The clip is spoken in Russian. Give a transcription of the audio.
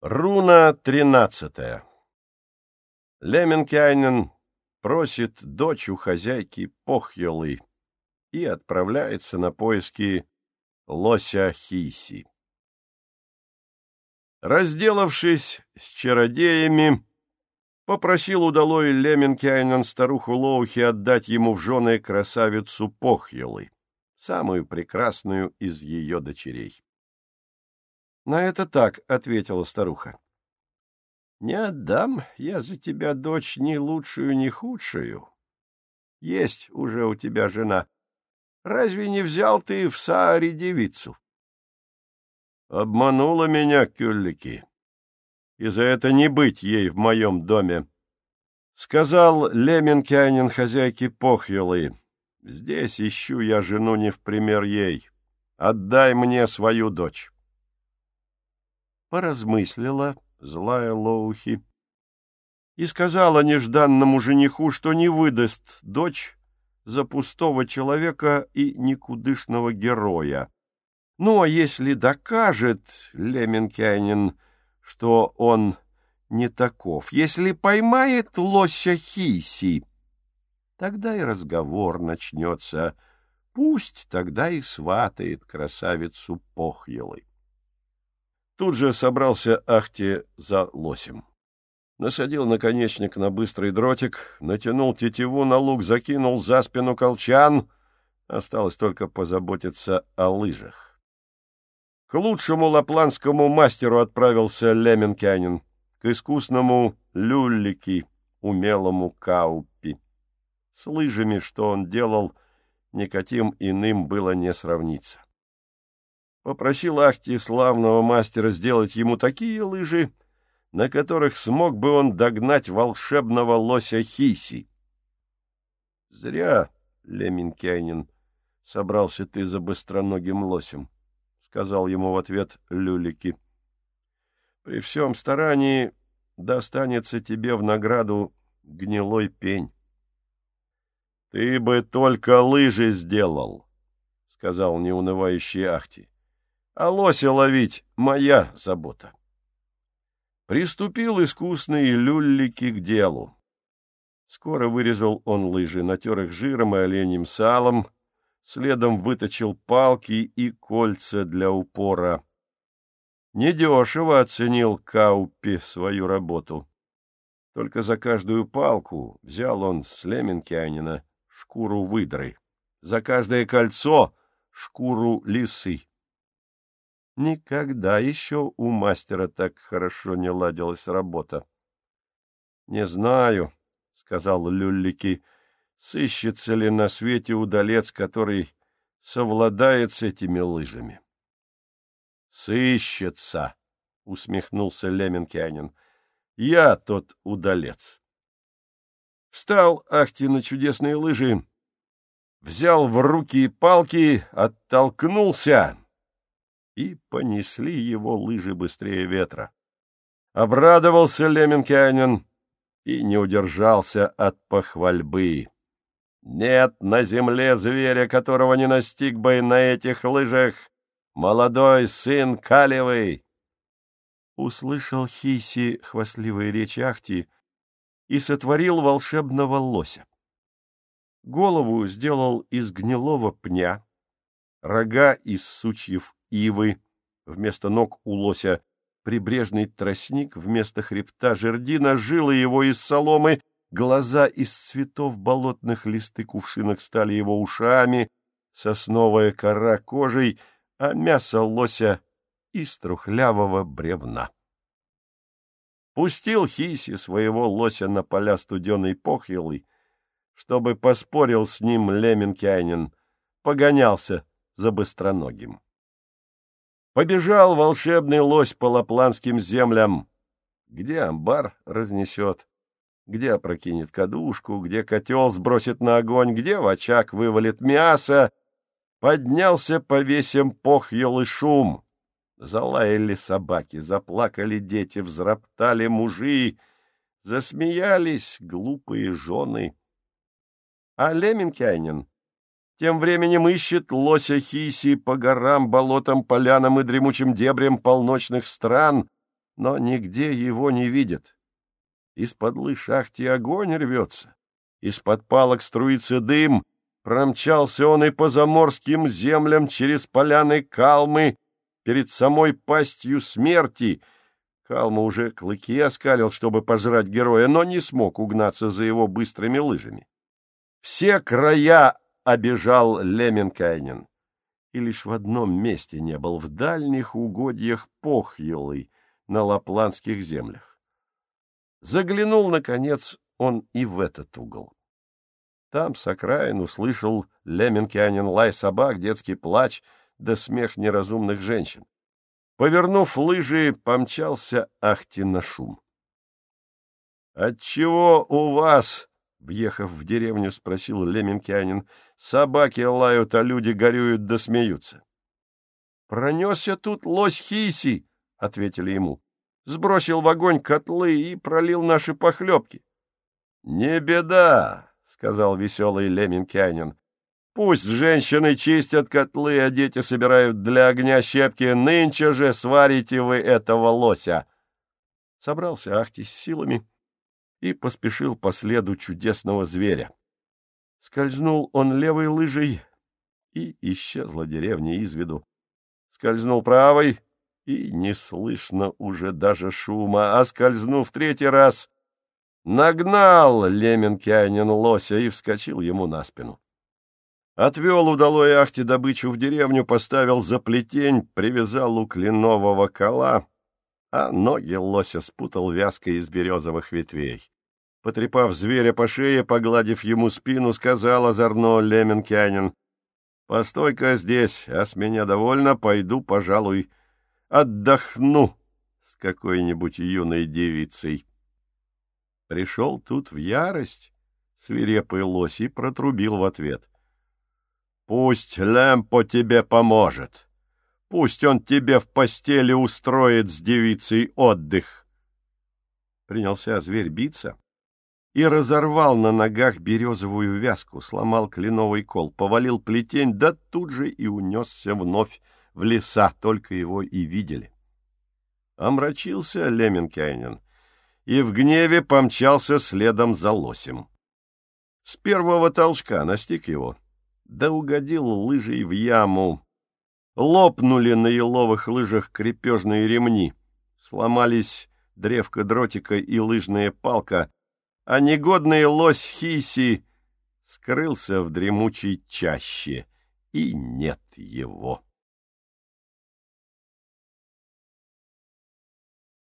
Руна тринадцатая. Леменкайнен просит дочь у хозяйки Похьелы и отправляется на поиски лося Хиси. Разделавшись с чародеями, попросил удалой Леменкайнен старуху Лоухи отдать ему в жены красавицу Похьелы, самую прекрасную из ее дочерей. На это так, — ответила старуха. — Не отдам я за тебя, дочь, ни лучшую, ни худшую. Есть уже у тебя жена. Разве не взял ты в Сааре девицу? Обманула меня, Кюллики, и за это не быть ей в моем доме. Сказал Леменкянин хозяйке Похьелы, здесь ищу я жену не в пример ей. Отдай мне свою дочь поразмыслила злая Лоухи и сказала нежданному жениху, что не выдаст дочь за пустого человека и никудышного героя. Ну, а если докажет Леменкянин, что он не таков, если поймает лося Хиси, тогда и разговор начнется, пусть тогда и сватает красавицу Похьелой. Тут же собрался Ахти за лосем. Насадил наконечник на быстрый дротик, натянул тетиву на лук, закинул за спину колчан. Осталось только позаботиться о лыжах. К лучшему лапландскому мастеру отправился Леменкянин, к искусному Люллики, умелому Каупи. С лыжами, что он делал, никаким иным было не сравниться попросил Ахти славного мастера сделать ему такие лыжи, на которых смог бы он догнать волшебного лося Хиси. — Зря, Леминкянин, собрался ты за быстроногим лосем, — сказал ему в ответ Люлики. — При всем старании достанется тебе в награду гнилой пень. — Ты бы только лыжи сделал, — сказал неунывающий Ахти а лося ловить — моя забота. Приступил искусный люллики к делу. Скоро вырезал он лыжи, натер их жиром и оленьим салом, следом выточил палки и кольца для упора. Недешево оценил Каупи свою работу. Только за каждую палку взял он с Леменкианина шкуру выдры, за каждое кольцо — шкуру лисы. Никогда еще у мастера так хорошо не ладилась работа. — Не знаю, — сказал Люллики, — сыщется ли на свете удалец, который совладает с этими лыжами. — Сыщется, — усмехнулся Леменкянин. — Я тот удалец. Встал Ахти на чудесные лыжи, взял в руки палки, оттолкнулся и понесли его лыжи быстрее ветра. Обрадовался Леменкянин и не удержался от похвальбы. Нет на земле зверя, которого не настиг бы на этих лыжах молодой сын Калевый. Услышал Хиси хвастливые речи Ахти и сотворил волшебного лося. Голову сделал из гнилого пня, рога из сучьев ивы, вместо ног у лося прибрежный тростник, вместо хребта жердина, жилы его из соломы, глаза из цветов болотных, листы кувшинок стали его ушами, сосновая кора кожей, а мясо лося из трухлявого бревна. Пустил Хиси своего лося на поля студеной похилы, чтобы поспорил с ним Леменкянин, погонялся за быстроногим. Побежал волшебный лось по лапландским землям. Где амбар разнесет, где опрокинет кадушку, где котел сбросит на огонь, где в очаг вывалит мясо. Поднялся по весям похьел и шум. Залаяли собаки, заплакали дети, взроптали мужи, засмеялись глупые жены. А Леменкянин тем временем ищет лося Хиси по горам, болотам, полянам и дремучим дебрям полночных стран, но нигде его не видят. Из-под лыж ахти огонь рвется, из-под палок струится дым, промчался он и по заморским землям через поляны Калмы перед самой пастью смерти. Калма уже клыки оскалил, чтобы пожрать героя, но не смог угнаться за его быстрыми лыжами. Все края обежал Леменкайнин, и лишь в одном месте не был, в дальних угодьях Похьелы на лапландских землях. Заглянул, наконец, он и в этот угол. Там с окраин услышал Леменкянин лай собак, детский плач да смех неразумных женщин. Повернув лыжи, помчался Ахти на шум. — Отчего у вас, — въехав в деревню, спросил Леменкянин, — собаки лают, а люди горюют да смеются? — Пронесся тут лось Хиси, — ответили ему. — Сбросил в огонь котлы и пролил наши похлебки. — Не беда, — сказал веселый Леменкянин. Пусть женщины чистят котлы, а дети собирают для огня щепки. Нынче же сварите вы этого лося. Собрался Ахтись силами и поспешил по следу чудесного зверя. Скользнул он левой лыжей, и исчезла деревня из виду. Скользнул правой, и не слышно уже даже шума, а скользнув третий раз, нагнал Леменкянин лося и вскочил ему на спину. Отвел удалой ахте добычу в деревню, поставил за плетень, привязал у кленового кола, а ноги лося спутал вязкой из березовых ветвей. Потрепав зверя по шее, погладив ему спину, сказал озорно Леменкянин, «Постой-ка здесь, а с меня довольно, пойду, пожалуй, отдохну с какой-нибудь юной девицей». Пришел тут в ярость свирепый лось и протрубил в ответ — Пусть Лемпо тебе поможет. Пусть он тебе в постели устроит с девицей отдых. Принялся зверь биться и разорвал на ногах березовую вязку, сломал кленовый кол, повалил плетень, да тут же и унесся вновь в леса, только его и видели. Омрачился Леменкайнин и в гневе помчался следом за лосем. С первого толчка настиг его — да угодил лыжей в яму. Лопнули на еловых лыжах крепежные ремни, сломались древко дротика и лыжная палка, а негодный лось Хиси скрылся в дремучей чаще, и нет его.